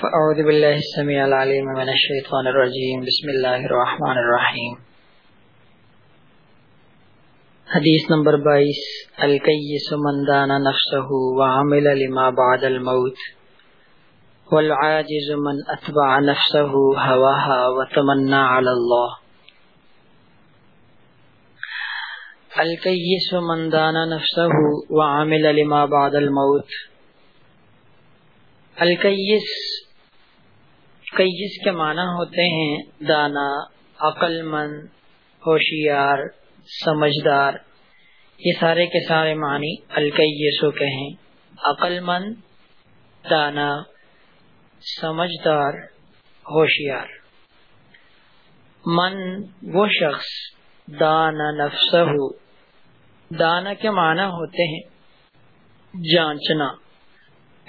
فأعوذ بالله السميع العليم من الشيطان الرجيم. بسم الله الرحمن الرحيم. حدیث نمبر بائیس. الکیس من دان نفسه وعمل لما بعد الموت. والعاجز من اتبع نفسه هواها وتمنى على الله. الکیس من دان نفسه وعمل لما بعد الموت. الکیس کیس کے معنی ہوتے ہیں، دانا عقل مند ہوشیار، سمجھدار، یہ سارے کے سارے معنی الکیسو کے ہیں۔ عقل مند دانا، سمجھدار، ہوشیار۔ من وہ شخص، دانا نفس دانا کے معنی ہوتے ہیں جانچنا۔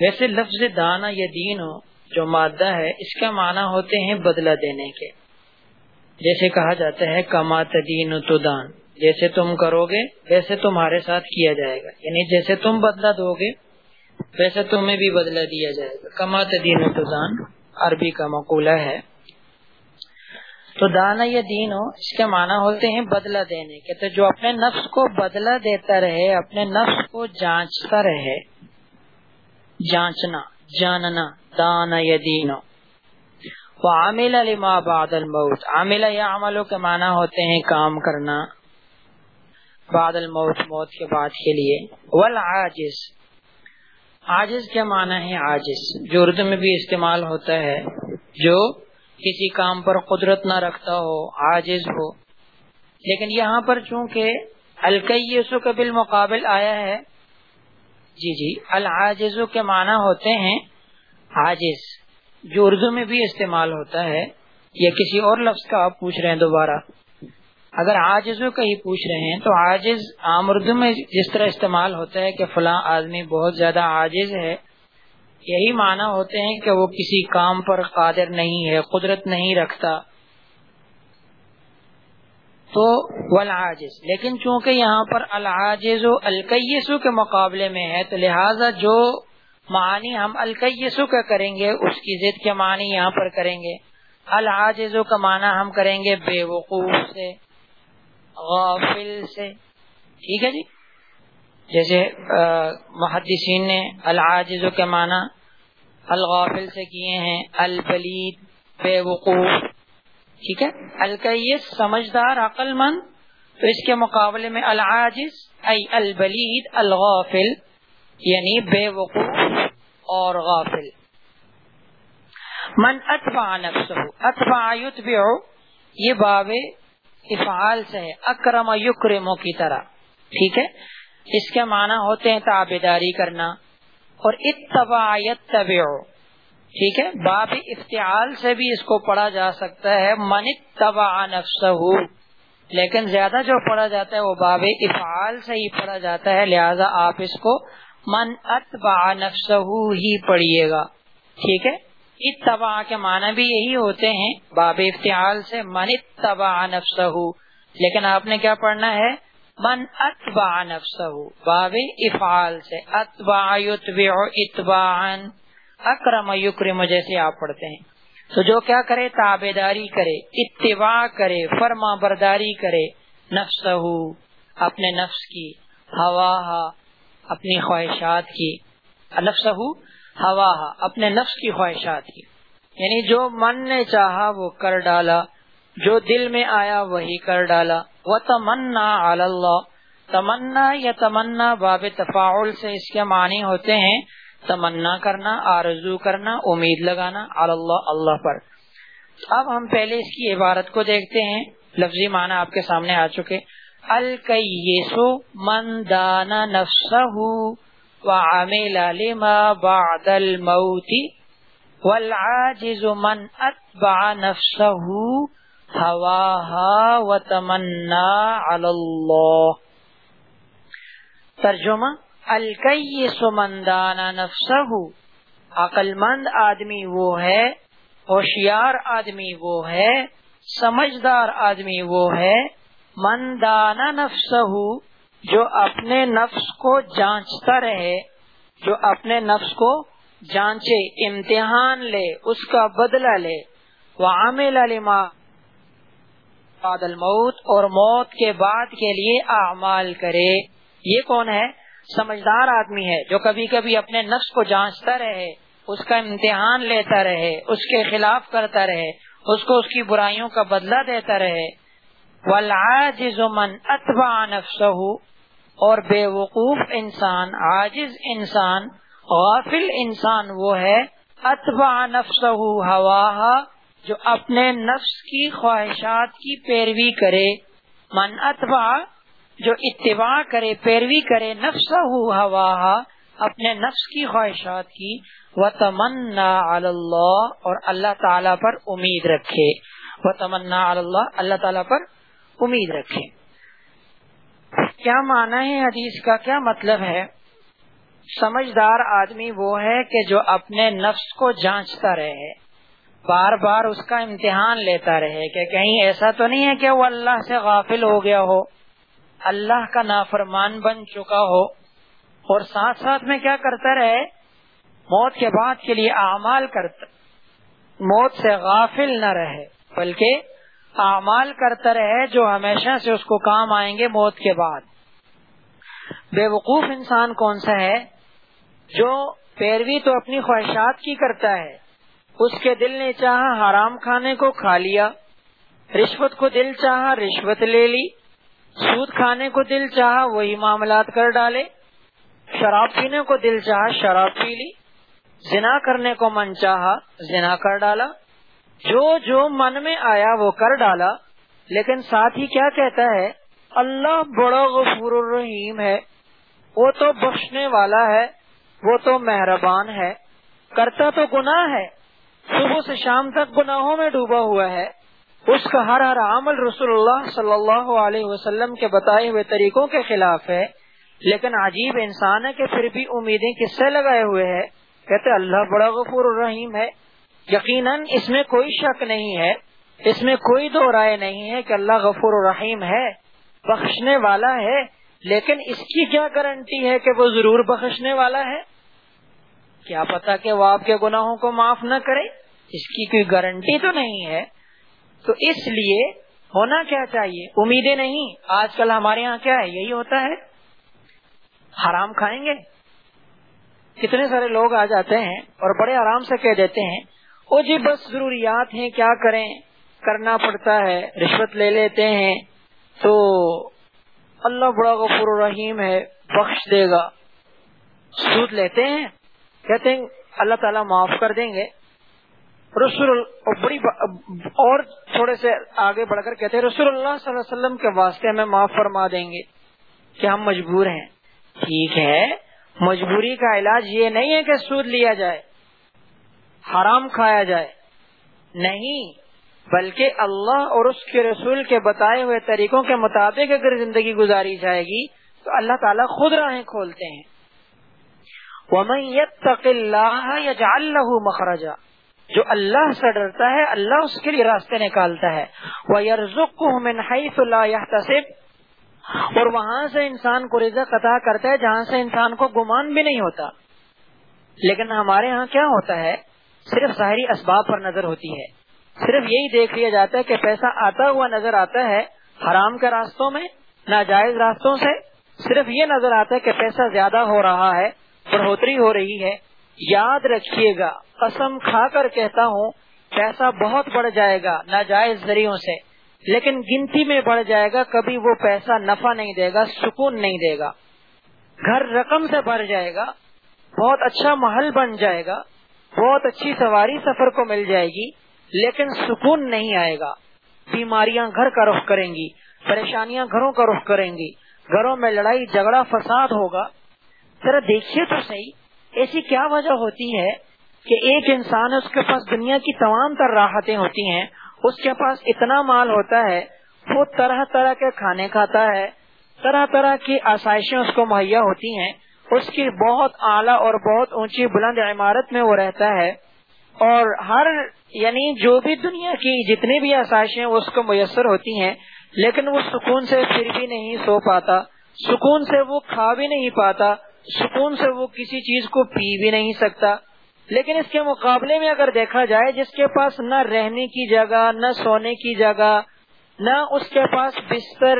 ویسے لفظ دانا یا دین ہو جو مادہ ہے، اس کا معنی ہوتے ہیں بدلہ دینے کے۔ جیسے کہا جاتا ہے، کما تدین تو دان جیسے تم کرو گے ویسے تمہارے ساتھ کیا جائے گا۔ یعنی جیسے تم بدلہ دو گے ویسے تمہیں بھی بدلہ دیا جائے گا۔ کما تدین تو دان عربی کا مقولہ ہے۔ تو دانا یا دین ہو اس کے معنی ہوتے ہیں بدلہ دینے کے۔ تو جو اپنے نفس کو بدلہ دیتا رہے، اپنے نفس کو جانچتا رہے، جانچنا۔ جاننا، دانا یا دینو۔ عامل لما بعد الموت۔ عامل یا کے معنی ہوتے ہیں کام کرنا بعد الموت، موت کے بعد کے لیے۔ والعاجز۔ عاجز کے معنی ہے عاجز؟ جو اردو میں بھی استعمال ہوتا ہے، جو کسی کام پر قدرت نہ رکھتا ہو، عاجز ہو۔ لیکن یہاں پر چونکہ الکیسو کے بالمقابل آیا ہے جی جی۔ العاجز کے معنی ہوتے ہیں عاجز، جو اردو میں بھی استعمال ہوتا ہے، یا کسی اور لفظ کا آپ پوچھ رہے ہیں دوبارہ۔ اگر آجزوں کا ہی پوچھ رہے ہیں، تو آجز عام اردو میں جس طرح استعمال ہوتا ہے کہ فلاں آدمی بہت زیادہ عاجز ہے، یہی معنی ہوتے ہیں کہ وہ کسی کام پر قادر نہیں ہے، قدرت نہیں رکھتا۔ تو والعاجز، لیکن چونکہ یہاں پر العاجز و الکیسو کے مقابلے میں ہے، تو لہٰذا جو معنی ہم الکیسو کا کریں گے، اس کی ضد کے معنی یہاں پر کریں گے۔ العاجزو کا معنی ہم کریں گے بے وقوف سے، غافل سے۔ ٹھیک ہے جی؟ جیسے محدثین نے العاجزو کے معنی الغافل سے کیے ہیں، البلید بے وقوف ٹھیک ہے؟ الکیس، سمجھدار عقل مند تو اس کے مقابلے میں العاجز، ای البلید، الغافل یعنی بے وقوف اور غافل۔ من اتبع نفسه اتبع یتبع، یہ باب افعال سے ہے۔ اکرم یکرمو کی طرح، ٹھیک ہے؟ اس کے معنی ہوتے ہیں تابداری کرنا، اور اتبع یتبعو ٹھیک ہے؟ باب افتعال سے بھی اس کو پڑھا جا سکتا ہے، من تبا نفسہ لیکن زیادہ جو پڑھا جاتا ہے وہ باب افعال سے ہی پڑھا جاتا ہے، لہذا آپ اس کو من اتبا نفسہ ہی پڑھیے گا۔ ٹھیک ہے؟ اتبا کے معنی بھی یہی ہوتے ہیں، باب افتعال سے من تبا نفسہ لیکن آپ نے کیا پڑھنا ہے؟ من اتبا نفسہ باب افعال سے۔ اتبا یتبع اتباعا۔ اکرم یکرم جیسے آپ پڑھتے ہیں۔ تو جو کیا کرے تابے داری کرے، اتباع کرے، فرما برداری کرے نفس اپنے نفس کی ہوا، اپنی خواہشات کی نفس ہوا، اپنے نفس کی خواہشات کی۔ یعنی جو من نے چاہا وہ کر ڈالا، جو دل میں آیا وہی کر ڈالا۔ وہ تمنا اللہ تمنا یا تمنا باب تفاعل سے اس کے معنی ہوتے ہیں تمنا کرنا، آرزو کرنا، امید لگانا اللہ اللہ پر۔ اب ہم پہلے اس کی عبارت کو دیکھتے ہیں۔ لفظی معنی آپ کے سامنے آ چکے۔ الکیسو من دانا نفسہ وعمل لما بعد الموت والعاجز من اتبع نفسہ ہواها وتمنا علی اللہ ترجمہ الکی سمندانا نفسہ عقل مند آدمی وہ ہے، ہوشیار آدمی وہ ہے، سمجھدار آدمی وہ ہے مندانا نفسہ جو اپنے نفس کو جانچتا رہے، جو اپنے نفس کو جانچے، امتحان لے، اس کا بدلہ لے وہ عامل الموت، اور موت کے بعد کے لیے اعمال کرے۔ یہ کون ہے؟ سمجھدار آدمی ہے، جو کبھی کبھی اپنے نفس کو جانچتا رہے، اس کا امتحان لیتا رہے، اس کے خلاف کرتا رہے، اس کو اس کی برائیوں کا بدلہ دیتا رہے۔ من اتبع نفسه، اور بے وقوف انسان، عاجز انسان، غافل انسان وہ ہے۔ اتبع نفسه ہوا جو اپنے نفس کی خواہشات کی پیروی کرے۔ من اتبع جو اتباع کرے، پیروی کرے نفس ہوا اپنے نفس کی خواہشات کی وہ تمنا اللہ اور اللہ تعالی پر امید رکھے۔ وہ تمنا اللہ اللہ تعالی پر امید رکھے۔ کیا مانا ہے حدیث کا؟ کیا مطلب ہے؟ سمجھدار آدمی وہ ہے کہ جو اپنے نفس کو جانچتا رہے، بار بار اس کا امتحان لیتا رہے کہ کہیں ایسا تو نہیں ہے کہ وہ اللہ سے غافل ہو گیا ہو۔ اللہ کا نافرمان بن چکا ہو۔ اور ساتھ ساتھ میں کیا کرتا رہے؟ موت کے بعد کے لیے اعمال کرتا، موت سے غافل نہ رہے، بلکہ اعمال کرتا رہے جو ہمیشہ سے اس کو کام آئیں گے موت کے بعد۔ بے وقوف انسان کون سا ہے؟ جو پیروی تو اپنی خواہشات کی کرتا ہے، اس کے دل نے چاہا حرام کھانے کو کھا لیا، رشوت کو دل چاہا رشوت لے لی سود کھانے کو دل چاہا، وہی معاملات کر ڈالے۔ شراب پینے کو دل چاہا، شراب پی لی۔ زنا کرنے کو من چاہا، زنا کر ڈالا۔ جو جو من میں آیا وہ کر ڈالا۔ لیکن ساتھ ہی کیا کہتا ہے؟ اللہ بڑا غفور الرحیم ہے۔ وہ تو بخشنے والا ہے، وہ تو مہربان ہے۔ کرتا تو گناہ ہے۔ صبح سے شام تک گناہوں میں ڈوبا ہوا ہے۔ اس کا ہر ہر عمل رسول اللہ صلی اللہ علیہ وسلم کے بتائے ہوئے طریقوں کے خلاف ہے۔ لیکن عجیب انسان ہے کہ پھر بھی امیدیں کس سے لگائے ہوئے ہے کہتے اللہ بڑا غفور الرحیم ہے۔ یقیناً اس میں کوئی شک نہیں ہے۔ اس میں کوئی دو رائے نہیں ہے کہ اللہ غفور الرحیم ہے، بخشنے والا ہے۔ لیکن اس کی کیا گارنٹی ہے کہ وہ ضرور بخشنے والا ہے؟ کیا پتا کہ وہ آپ کے گناہوں کو معاف نہ کرے؟ اس کی کوئی گارنٹی تو نہیں ہے۔ تو اس لیے ہونا کیا چاہیے؟ امیدیں نہیں۔ آج کل ہمارے یہاں کیا ہے؟ یہی ہوتا ہے۔ حرام کھائیں گے۔ کتنے سارے لوگ آ جاتے ہیں اور بڑے آرام سے کہہ دیتے ہیں وہ جی بس ضروریات ہیں، کیا کریں؟ کرنا پڑتا ہے، رشوت لے لیتے ہیں۔ تو اللہ بڑا غفور الرحیم ہے، بخش دے گا۔ سود لیتے ہیں۔ کہتے ہیں، اللہ تعالیٰ معاف کر دیں گے۔ رسول بڑی اور تھوڑے سے آگے بڑھ کر کہتے ہیں، رسول اللہ صلی اللہ علیہ وسلم کے واسطے ہمیں معاف فرما دیں گے کہ ہم مجبور ہیں۔ ٹھیک ہے، مجبوری کا علاج یہ نہیں ہے کہ سود لیا جائے، حرام کھایا جائے۔ نہیں، بلکہ اللہ اور اس کے رسول کے بتائے ہوئے طریقوں کے مطابق اگر زندگی گزاری جائے گی، تو اللہ تعالیٰ خود راہیں کھولتے ہیں۔ مخرجہ جو اللہ سے ڈرتا ہے، اللہ اس کے لیے راستے نکالتا ہے۔ وہ یرزق اور وہاں سے انسان کو رزق عطا کرتا ہے، جہاں سے انسان کو گمان بھی نہیں ہوتا۔ لیکن ہمارے ہاں کیا ہوتا ہے؟ صرف ظاہری اسباب پر نظر ہوتی ہے۔ صرف یہی دیکھ لیا جاتا ہے کہ پیسہ آتا ہوا نظر آتا ہے حرام کے راستوں میں، ناجائز راستوں سے۔ صرف یہ نظر آتا ہے کہ پیسہ زیادہ ہو رہا ہے، بڑھوتری ہو رہی ہے۔ یاد رکھیے گا۔ قسم کھا کر کہتا ہوں، پیسہ بہت بڑھ جائے گا، ناجائز ذریعوں سے۔ لیکن گنتی میں بڑھ جائے گا، کبھی وہ پیسہ نفع نہیں دے گا، سکون نہیں دے گا۔ گھر رقم سے بھر جائے گا، بہت اچھا محل بن جائے گا، بہت اچھی سواری سفر کو مل جائے گی، لیکن سکون نہیں آئے گا۔ بیماریاں گھر کا رخ کریں گی، پریشانیاں گھروں کا رخ کریں گی۔ گھروں میں لڑائی، جھگڑا، فساد ہوگا۔ ذرا دیکھیے تو صحیح، ایسی کیا وجہ ہوتی ہے کہ ایک انسان اس کے پاس دنیا کی تمام تر راحتیں ہوتی ہیں، اس کے پاس اتنا مال ہوتا ہے، وہ طرح طرح کے کھانے کھاتا ہے، طرح طرح کی آسائشیں اس کو مہیا ہوتی ہیں، اس کی بہت اعلیٰ اور بہت اونچی بلند عمارت میں وہ رہتا ہے۔ اور ہر یعنی جو بھی دنیا کی جتنی بھی آسائشیں اس کو میسر ہوتی ہیں، لیکن وہ سکون سے پھر بھی نہیں سو پاتا، سکون سے وہ کھا بھی نہیں پاتا، سکون سے وہ کسی چیز کو پی بھی نہیں سکتا۔ لیکن اس کے مقابلے میں اگر دیکھا جائے جس کے پاس نہ رہنے کی جگہ، نہ سونے کی جگہ، نہ اس کے پاس بستر،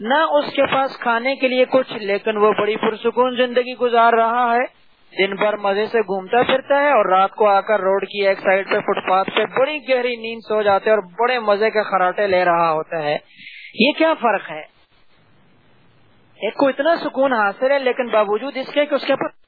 نہ اس کے پاس کھانے کے لیے کچھ، لیکن وہ بڑی پرسکون زندگی گزار رہا ہے، دن بھر مزے سے گھومتا پھرتا ہے اور رات کو آ کر روڈ کی ایک سائڈ پہ فٹ پاتھ پہ بڑی گہری نیند سو جاتے اور بڑے مزے کے خراٹے لے رہا ہوتا ہے۔ یہ کیا فرق ہے؟ ایک کو اتنا سکون حاصل ہے لیکن باوجود اس کے کہ اس کے پاس